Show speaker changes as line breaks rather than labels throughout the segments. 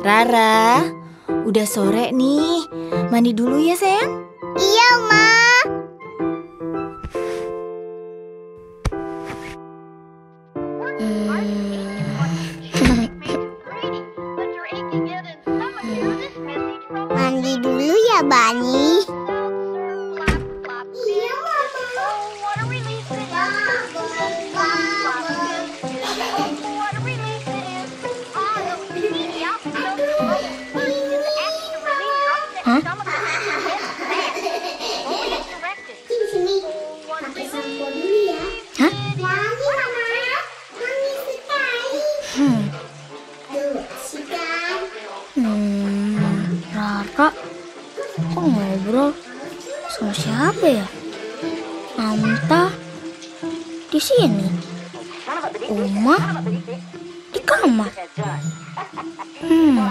Rara, udah sore nih. Mandi dulu ya, sayang.
Iya, Ma. Mandi dulu ya, Bani.
Rara, kok ngobrol sama siapa ya? Anta di sini, Uma di kamar. Hmm,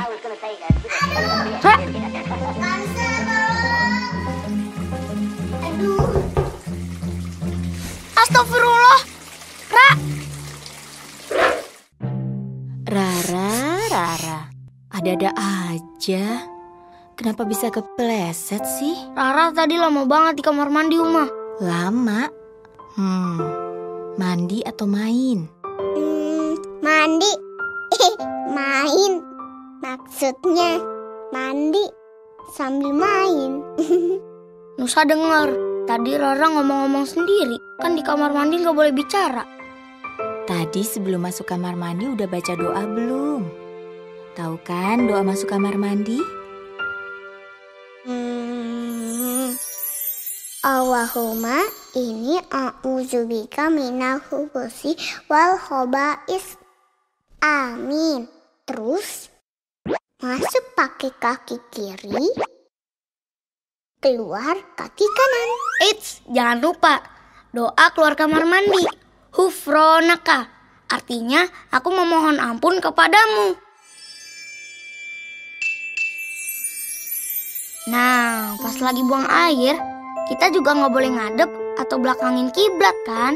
Aduh,
astagfirullah, Ra.
Rara, Rara. Ada-ada aja. Kenapa bisa kepleset sih?
Rara tadi lama banget di kamar mandi Uma.
Lama. Hmm, mandi atau main?
Hmm, mandi. main. Maksudnya mandi sambil main.
Nusa dengar, tadi Rara ngomong-ngomong sendiri. Kan di kamar mandi nggak boleh bicara.
Tadi sebelum masuk kamar mandi udah baca doa belum? Tahu kan doa masuk kamar mandi?
Allahumma ini a'udzubika minal khubusi wal khobais. Amin. Terus masuk pakai kaki kiri, keluar kaki kanan.
Eits, jangan lupa doa keluar kamar mandi. Hufronaka. Artinya aku memohon ampun kepadamu. Nah, pas lagi buang air, kita juga nggak boleh ngadep atau belakangin kiblat kan?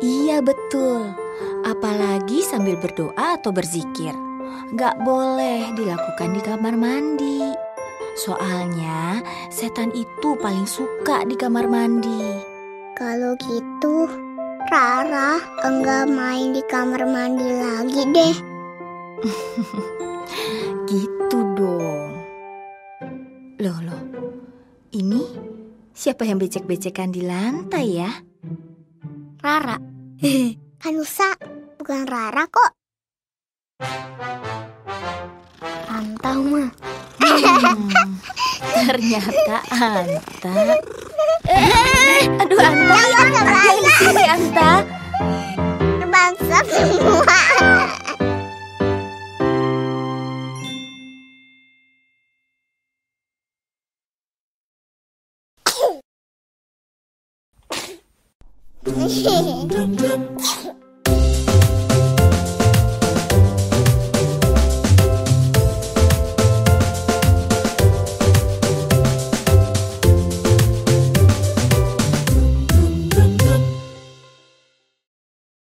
Iya betul. Apalagi sambil berdoa atau berzikir. Gak boleh dilakukan di kamar mandi. Soalnya setan itu paling suka di kamar mandi.
Kalau gitu, Rara enggak main di kamar mandi lagi deh.
Gitu dong. Loh loh. Ini siapa yang becek-becekan di lantai ya?
Rara.
Kanusa, bukan Rara kok.
Anta mah.
Hmm, ternyata Anta. Eh, aduh Anta. Anta yang di sini Anta.
Bangsa semua. 嘿嘿嘿。